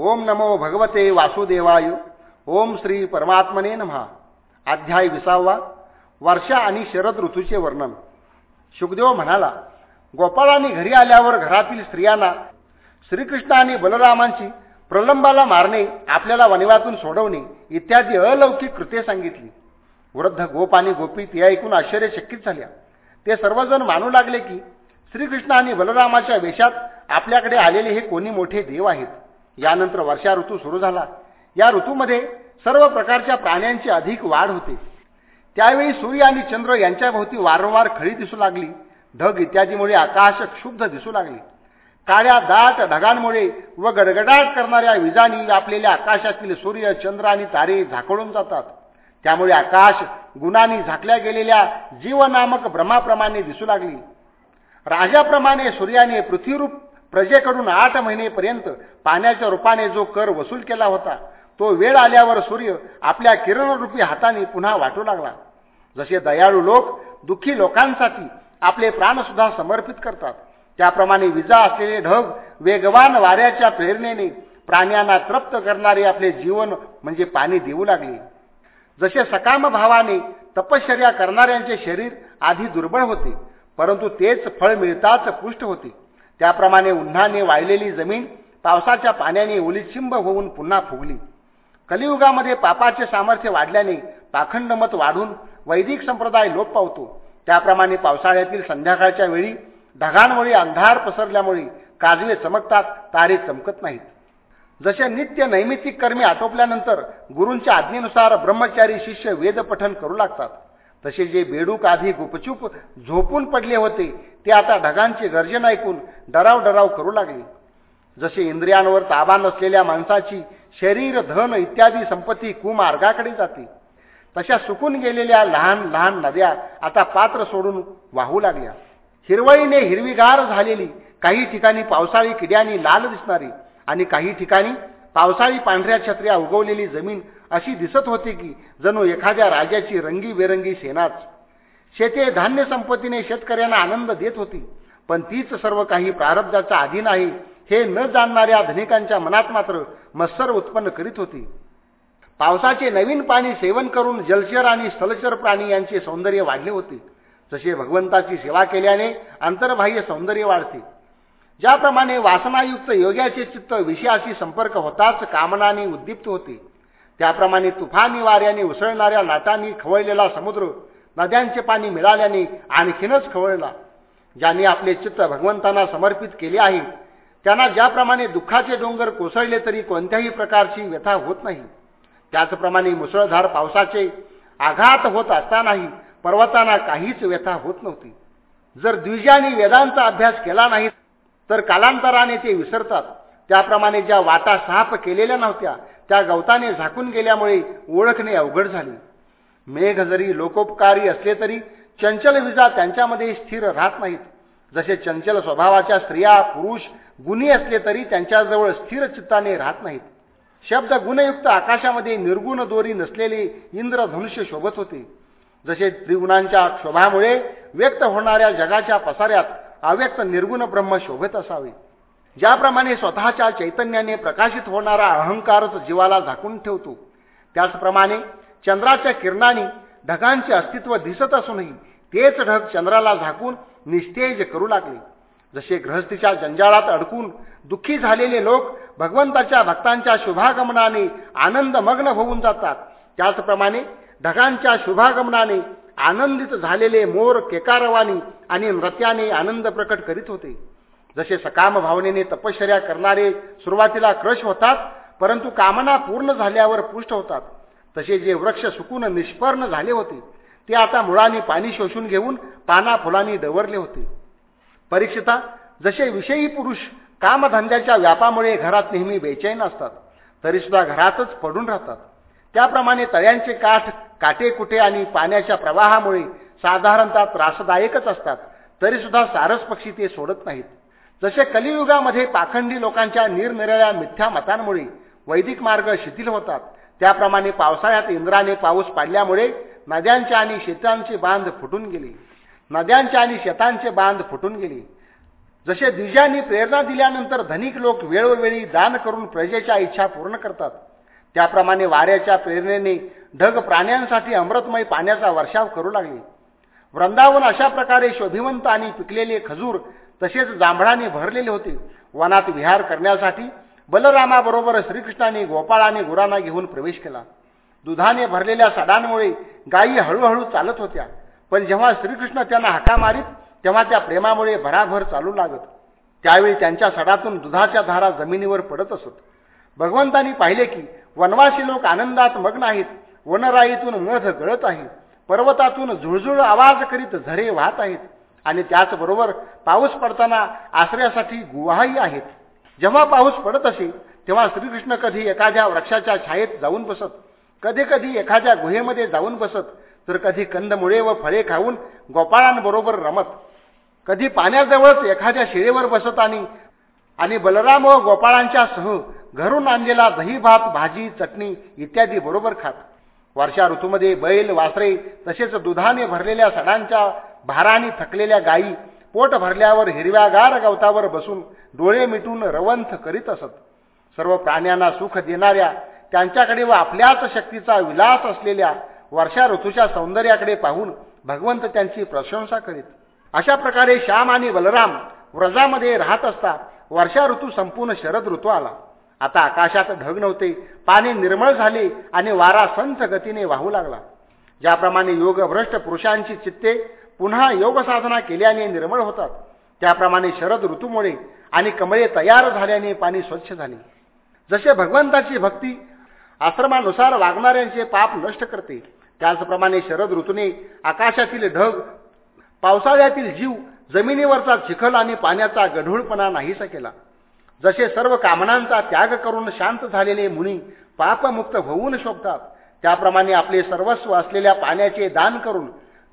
ओम नमो भगवते वासुदेवाय। ओम श्री परमात्मने नमहा। अध्याय विसावा। वर्षा आणि शरद ऋतूचे वर्णन. शुकदेव म्हणाला गोपाळाने घरी आल्यावर घरातील स्त्रियांना श्रीकृष्ण आणि बलरामांची प्रलंबाला मारणे आपल्याला वनिवातून सोडवणे इत्यादी अलौकिक कृत्ये सांगितली. वृद्ध गोप आणि गोपी ते ऐकून आश्चर्यचकित झाल्या. ते सर्वजण मानू लागले की श्रीकृष्ण आणि बलरामाच्या वेशात आपल्याकडे आलेले हे कोणी मोठे देव आहेत. यानंतर वर्षा ऋतू सुरू झाला. या ऋतूमध्ये सर्व प्रकारच्या प्राण्यांची अधिक वाढ होते. त्यावेळी सूर्य आणि चंद्र यांच्याभोवती वारंवार खळी दिसू लागली. ढग इत्यादीमुळे आकाश क्षुब्ध दिसू लागले. काळ्या दाट ढगांमुळे व गडगडाट करणाऱ्या विजांनी आपलेल्या आकाशातील सूर्य चंद्र आणि तारे झाकळून जातात. त्यामुळे आकाश गुणांनी झाकल्या गेलेल्या जीवनामक भ्रमाप्रमाणे दिसू लागली. राजाप्रमाणे सूर्याने पृथ्वीरूप प्रजेकडून आठ महिनेपर्यंत पाण्याच्या रूपाने जो कर वसूल केला होता तो वेळ आल्यावर सूर्य आपल्या किरणरूपी हाताने पुन्हा वाटू लागला. जसे दयाळू लोक दुःखी लोकांसाठी आपले प्राणसुद्धा समर्पित करतात त्याप्रमाणे विजा असलेले ढग वेगवान वाऱ्याच्या प्रेरणेने प्राण्यांना तृप्त करणारे आपले जीवन म्हणजे पाणी देऊ लागले. जसे सकाम भावाने तपश्चर्या करणाऱ्यांचे शरीर आधी दुर्बळ होते परंतु तेच फळ मिळताच पुष्ट होते. त्याप्रमाणे उन्हाने वाळलेली जमीन पावसाच्या पाण्याने ओलीचिंब होऊन पुन्हा फुगली. कलियुगामध्ये पापाचे सामर्थ्य वाढल्याने पाखंडमत वाढून वैदिक संप्रदाय लोप पावतो. त्याप्रमाणे पावसाळ्यातील संध्याकाळच्या वेळी ढगांमुळे अंधार पसरल्यामुळे काजवे चमकतात तारे चमकत नाहीत. जसे नित्य नैमित्तिक कर्मी आटोपल्यानंतर गुरूंच्या आज्ञेनुसार ब्रह्मचारी शिष्य वेदपठन करू लागतात. तसे जे बेडूक आधी गुपचूप झोपून पडले होते ते आता ढगांचे गर्जन ऐकून डराव डराव करू लागले. जसे इंद्रियांवर ताबा नसलेल्या माणसाची शरीर धन इत्यादी संपत्ती कुमार्गाकडे जाते तशा सुकून गेलेल्या लहान लहान नद्या आता पात्र सोडून वाहू लागल्या. हिरवळीने हिरवीगार झालेली काही ठिकाणी पावसाळी किड्यांनी लाल दिसणारी आणि काही ठिकाणी पावसाळी पांढऱ्या छत्र्या उगवलेली जमीन अशी दिसत होती की जणू एखाद्या राजाची रंगीबेरंगी सेनाच शेती धान्य संपत्तीने शेतकऱ्यांना आनंद देत होती. पण तीच सर्व काही प्रारब्धाचा अधीन आहे हे न जाणणाऱ्या धनिकांच्या मनात मात्र मत्सर उत्पन्न करीत होती. पावसाचे नवीन पाणी सेवन करून जलचर आणि स्थलचर प्राणी यांचे सौंदर्य वाढले होते. जसे भगवंताची सेवा केल्याने आंतरबाह्य सौंदर्य वाढते. ज्याप्रमाणे वासनायुक्त योग्याचे चित्त विषयाशी संपर्क होताच कामनाने उद्दीप्त होते. त्याप्रमाणे तुफानी वाऱ्याने उसळणाऱ्या लाटांनी खवळलेला समुद्र नद्यांचे पाणी मिळाल्याने आणखीनच खवळला. ज्यांनी आपले चित्त भगवंतांना समर्पित केले आहे त्यांना ज्याप्रमाणे दुःखाचे डोंगर कोसळले तरी कोणत्याही प्रकारची व्यथा होत नाही. त्याचप्रमाणे मुसळधार पावसाचे आघात होत असतानाही पर्वतांना काहीच व्यथा होत नव्हती. जर द्विजांनी वेदांचा अभ्यास केला नाही तर कालांतराने ते विसरतात. त्याप्रमाणे ज्या वाटा साफ केलेल्या नव्हत्या त्या गवताने झाकून गेल्यामुळे ओळखणे अवघड झाली. मेघ जरी लोकोपकारी असले तरी चंचल विजा त्यांच्यामध्ये स्थिर राहत नाहीत. जसे चंचल स्वभावाच्या स्त्रिया पुरुष गुणी असले तरी त्यांच्याजवळ स्थिर चित्ताने राहत नाहीत. शब्द गुणयुक्त आकाशामध्ये निर्गुण दोरी नसलेले इंद्रधनुष्य शोभत होते. जसे त्रिगुणांच्या शोभामुळे व्यक्त होणाऱ्या जगाच्या पसाऱ्यात अव्यक्त निर्गुण ब्रह्म शोभत असावे. ज्याप्रमाणे स्वतःच्या चैतन्याने प्रकाशित होणारा अहंकारच जीवाला झाकून ठेवतो. त्याचप्रमाणे चंद्राच्या किरणाने ढगांचे अस्तित्व दिसत असूनही तेच ढग चंद्राला झाकून निस्तेज करू लागले. जसे ग्रहस्थीच्या जंजाळात अडकून दुःखी झालेले लोक भगवंताच्या भक्तांच्या शुभागमनाने आनंदमग्न होऊन जातात. त्याचप्रमाणे ढगांच्या शुभागमनाने आनंदित झालेले मोर केकारवानी आणि नृत्याने आनंद प्रकट करीत होते. जसे सकाम भावनेने तपश्चर्या करणारे सुरुवातीला क्रश होतात परंतु कामना पूर्ण झाल्यावर पुष्ट होतात. तसे जे वृक्ष सुकून निष्पर्ण झाले होते ते आता मुळांनी पाणी शोषून घेऊन पाना फुलांनी दवरले होते. परीक्षिता जसे विषयी पुरुष कामधंद्याच्या व्यापामुळे घरात नेहमी बेचैन असतात तरीसुद्धा घरातच पडून राहतात. त्याप्रमाणे तळ्यांचे काठ काटेकुटे आणि पाण्याच्या प्रवाहामुळे साधारणतः त्रासदायकच असतात तरीसुद्धा सारस पक्षी ते सोडत नाहीत. जसे कलियुगामध्ये पाखंडी लोकांच्या निरनिराळ्या मिथ्या मतांमुळे वैदिक मार्ग शिथिल होतात त्याप्रमाणे पावसाळ्यात इंद्राने पाऊस पाडल्यामुळे नद्यांचे आणि शेतांचे बांध फुटून गेले. नद्यांचे आणि शेतांचे बांध फुटून गेले. जसे द्विजांनी प्रेरणा दिल्यानंतर धनिक लोक वेळोवेळी दान करून प्रजेच्या इच्छा पूर्ण करतात. त्याप्रमाणे वाऱ्याच्या प्रेरणेने ढग प्राण्यांसाठी अमृतमय पाण्याचा वर्षाव करू लागले. वृंदावन अशा प्रकारे शोभिवंत आणि पिकलेले खजूर तसेच जांभळाने भरलेले होते. वनात विहार करण्यासाठी बलरामाबरोबर श्रीकृष्णाने गोपाळ आणि गुरांना घेऊन प्रवेश केला. दुधाने भरलेल्या सडांमुळे गायी हळूहळू चालत होत्या. पण जेव्हा श्रीकृष्ण त्यांना हाका मारीत तेव्हा त्या प्रेमामुळे भराभर चालू लागत. त्यावेळी त्यांच्या सडातून दुधाच्या धारा जमिनीवर पडत असत. भगवंतांनी पाहिले की वनवासी लोक आनंदात मग्न आहेत. वनराईतून मध गळत आहे. पर्वतातून झुळझुळ आवाज करीत झरे वाहत आहेत. आणि त्याचबरोबर पाऊस पडताना आश्रयासाठी गुवाही आहेत. जेव्हा पाऊस पडत असे तेव्हा श्रीकृष्ण कधी एखाद्या वृक्षाच्या छायेत जाऊन बसत कधी कधी एखाद्या गुहेमध्ये जाऊन बसत तर कधी कंदमुळे व फळे खाऊन गोपाळांबरोबर रमत कधी पाण्याजवळच एखाद्या शिळेवर बसत आणि आणि बलराम व गोपाळांच्या सह घरून आणलेला दही भात भाजी चटणी इत्यादी बरोबर खात. वर्षा ऋतूमध्ये बैल वासरे तसेच दुधाने भरलेल्या सडांच्या भाराने थकलेल्या गायी पोट भरल्यावर हिरव्यागार गवतावर बसून डोळे मिटून रवंथ करीत असत. सर्व प्राण्यांना सुख देणाऱ्या त्यांच्याकडे व आपल्याच शक्तीचा विलास असलेल्या वर्षा ऋतूच्या सौंदर्याकडे पाहून भगवंत त्यांची प्रशंसा करीत. अशा प्रकारे श्याम आणि बलराम व्रजामध्ये राहत असता वर्षा ऋतू संपूर्ण शरद ऋतू आला. आता आकाशात ढग नव्हते पाणी निर्मळ झाले आणि वारा संथ गतीने वाहू लागला. ज्याप्रमाणे योगभ्रष्ट पुरुषांची चित्ते पुन्हा योग साधना केल्याने निर्मळ होतात. त्याप्रमाणे शरद ऋतूमुळे आणि कमळे तयार झाल्याने पाणी स्वच्छ झाले. जसे भगवंताची भक्ती आश्रमानुसार वागणाऱ्यांचे पाप नष्ट करते त्याचप्रमाणे शरद ऋतूने आकाशातील ढग पावसाळ्यातील जीव जमिनीवरचा चिखल आणि पाण्याचा गढूळपणा नाहीसा केला. जसे सर्व कामनांचा त्याग करून शांत झालेले मुनी पापमुक्त होऊन शोभतात त्याप्रमाणे आपले सर्वस्व असलेल्या पाण्याचे दान करून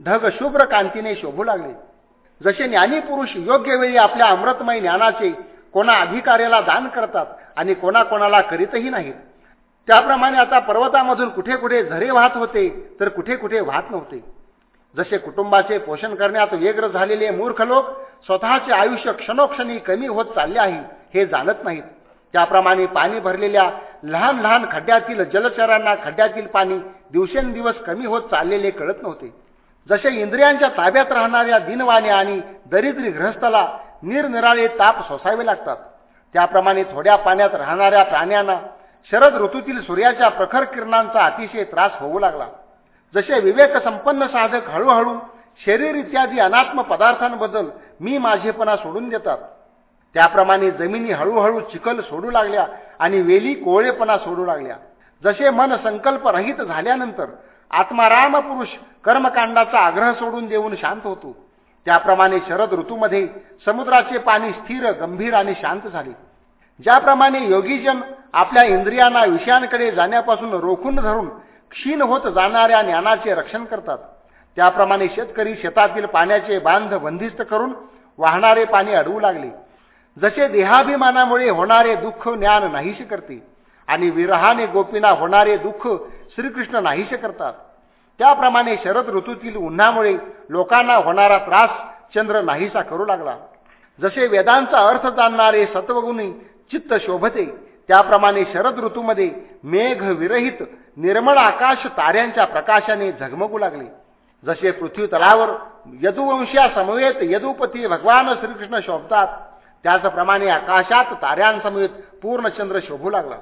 ढग शुभ्र कांतीने शोभू लागले. जसे ज्ञानी पुरुष योग्य वेळी आपल्या अमृतमय ज्ञानाचे कोणा अधिकाऱ्याला दान करतात आणि कोणाकोणाला करीतही नाहीत. त्याप्रमाणे आता पर्वतामधून कुठे कुठे झरे वाहत होते तर कुठे कुठे वाहत नव्हते. जसे कुटुंबाचे पोषण करण्यात व्यग्र झालेले मूर्ख लोक स्वतःचे आयुष्य क्षणोक्षणी कमी होत चालले आहे हे जाणत नाहीत. त्याप्रमाणे पाणी भरलेल्या लहान लहान खड्ड्यातील जलचरांना खड्ड्यातील पाणी दिवसेंदिवस कमी होत चाललेले कळत नव्हते. जसे इंद्रियांच्या ताब्यात राहणाऱ्या दिनवाण्या आणि दरिद्री ग्रहस्थाला निरनिराळे ताप सोसावे लागतात. त्याप्रमाणे थोड्या पाण्यात राहणाऱ्या प्राण्यांना शरद ऋतूतील सूर्याच्या प्रखर किरणांचा अतिशय त्रास होऊ लागला. जसे विवेक संपन्न साधक हळूहळू शरीर इत्यादी अनात्म पदार्थांबद्दल मी माझेपणा सोडून देतात. त्याप्रमाणे जमिनी हळूहळू चिखल सोडू लागल्या आणि वेली कोवळेपणा सोडू लागल्या. जसे मन संकल्परहित झाल्यानंतर आत्माराम पुरुष कर्मकांडाचा आग्रह सोडून देऊन शांत होतो. त्याप्रमाणे शरद ऋतूमध्ये समुद्राचे पाणी स्थिर गंभीर आणि शांत झाले. ज्याप्रमाणे योगीजन आपल्या इंद्रियांना विषयांकडे जाण्यापासून रोखून धरून क्षीण होत जाणाऱ्या ज्ञानाचे रक्षण करतात. त्याप्रमाणे शेतकरी शेतातील पाण्याचे बांध बंदिस्त करून वाहणारे पाणी अडवू लागले. जसे देहाभिमानामुळे होणारे दुःख ज्ञान नाहीशी करते आणि विरहाने गोपीना होणारे दुःख श्रीकृष्ण नाहीसे करतात. त्याप्रमाणे शरद ऋतूतील उन्हामुळे लोकांना होणारा त्रास चंद्र नाहीसा करू लागला. जसे वेदांचा अर्थ जाणणारे सत्वगुणी चित्त शोभते त्याप्रमाणे शरद ऋतूमध्ये मेघ विरहित निर्मळ आकाश ताऱ्यांच्या प्रकाशाने झगमगू लागले. जसे पृथ्वी तलावर यदुपती भगवान श्रीकृष्ण शोभतात त्याचप्रमाणे आकाशात ताऱ्यांसमवेत पूर्णचंद्र शोभू लागला.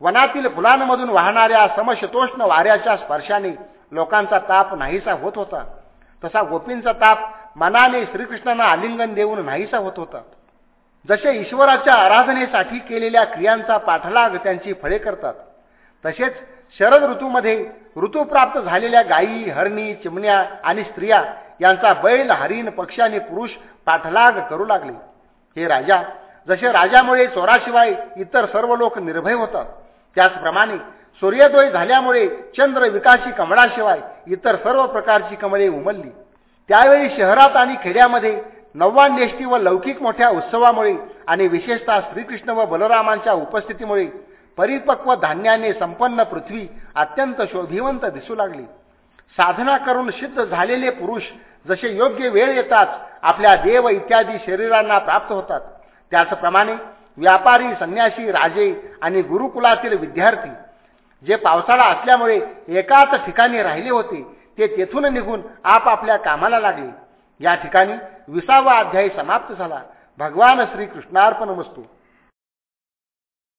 वनातील फुलांमधून वाहणाऱ्या समशतोष्ण वाऱ्याच्या स्पर्शाने लोकांचा ताप नाहीसा होत होता. तसा गोपींचा ताप मनाने श्रीकृष्णांना आलिंगन देऊन नाहीसा होत होता. जसे ईश्वराच्या आराधनेसाठी केलेल्या क्रियांचा पाठलाग त्यांची फळे करतात तसेच शरद ऋतूमध्ये ऋतूप्राप्त झालेल्या गायी हरणी चिमण्या आणि स्त्रिया यांचा बैल हरिण पक्षी आणि पुरुष पाठलाग करू लागले. हे राजा जसे राजामुळे चोराशिवाय इतर सर्व लोक निर्भय होतात त्याचप्रमाणे सूर्योदय झाल्यामुळे चंद्र विकाशी कमळाशिवाय इतर सर्व प्रकारची कमळे उमलली. त्यावेळी शहरात आणि खेड्यामध्ये नव्वान्येष्टी व लौकिक मोठ्या उत्सवामुळे आणि विशेषतः श्रीकृष्ण व बलरामांच्या उपस्थितीमुळे परिपक्व धान्याने संपन्न पृथ्वी अत्यंत शोभिवंत दिसू लागली. साधना करून सिद्ध झालेले पुरुष जसे योग्य वेळ येताच आपल्या देव इत्यादी शरीरांना प्राप्त होतात. त्याचप्रमाणे व्यापारी संन्यासी राजे आणि गुरुकुलातील विद्यार्थी जे पावसाळा असल्यामुळे एकाच ठिकाणी राहिले होते ते तेथून निघून आपापल्या कामाला लागले. या ठिकाणी विसावा अध्यायी समाप्त झाला. भगवान श्रीकृष्णार्पण वस्तू.